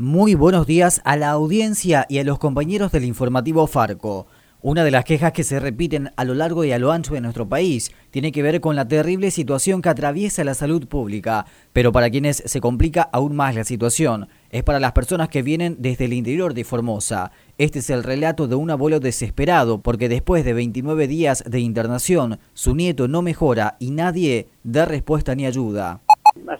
Muy buenos días a la audiencia y a los compañeros del informativo Farco. Una de las quejas que se repiten a lo largo y a lo ancho de nuestro país tiene que ver con la terrible situación que atraviesa la salud pública, pero para quienes se complica aún más la situación es para las personas que vienen desde el interior de Formosa. Este es el relato de un abuelo desesperado porque después de 29 días de internación, su nieto no mejora y nadie da respuesta ni ayuda.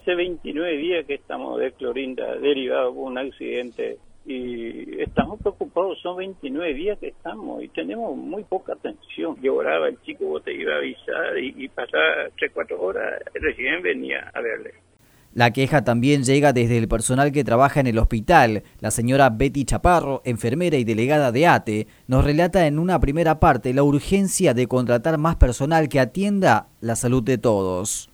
Hace 29 días que estamos de clorinda derivado por un accidente y estamos preocupados, son 29 días que estamos y tenemos muy poca atención. Lloraba el chico, vos te iba a avisar y, y pasaba 3, 4 horas, recién venía a verle. La queja también llega desde el personal que trabaja en el hospital. La señora Betty Chaparro, enfermera y delegada de ATE, nos relata en una primera parte la urgencia de contratar más personal que atienda la salud de todos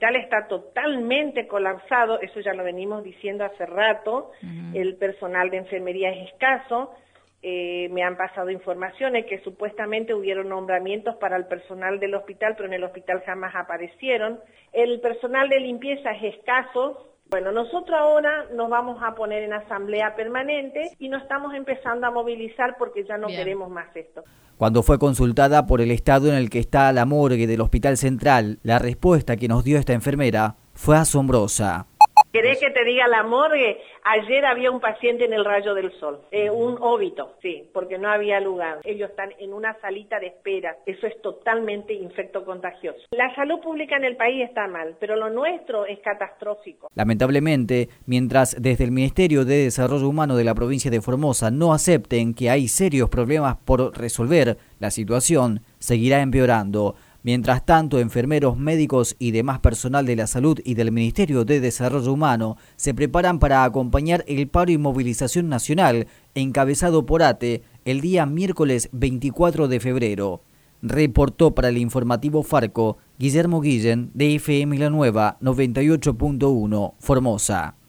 hospital está totalmente colapsado, eso ya lo venimos diciendo hace rato, el personal de enfermería es escaso, eh, me han pasado informaciones que supuestamente hubieron nombramientos para el personal del hospital, pero en el hospital jamás aparecieron. El personal de limpieza es escaso, bueno, nosotros ahora nos vamos a poner en asamblea permanente y nos estamos empezando a movilizar porque ya no queremos más esto. Cuando fue consultada por el estado en el que está la morgue del Hospital Central, la respuesta que nos dio esta enfermera fue asombrosa. ¿Querés que te diga la morgue? Ayer había un paciente en el rayo del sol, eh, un óbito, sí, porque no había lugar. Ellos están en una salita de espera. Eso es totalmente infecto contagioso. La salud pública en el país está mal, pero lo nuestro es catastrófico. Lamentablemente, mientras desde el Ministerio de Desarrollo Humano de la provincia de Formosa no acepten que hay serios problemas por resolver, la situación seguirá empeorando. Mientras tanto, enfermeros, médicos y demás personal de la salud y del Ministerio de Desarrollo Humano se preparan para acompañar el paro y movilización nacional encabezado por ATE el día miércoles 24 de febrero. Reportó para el informativo Farco Guillermo Guillen de FM La Nueva 98.1 Formosa.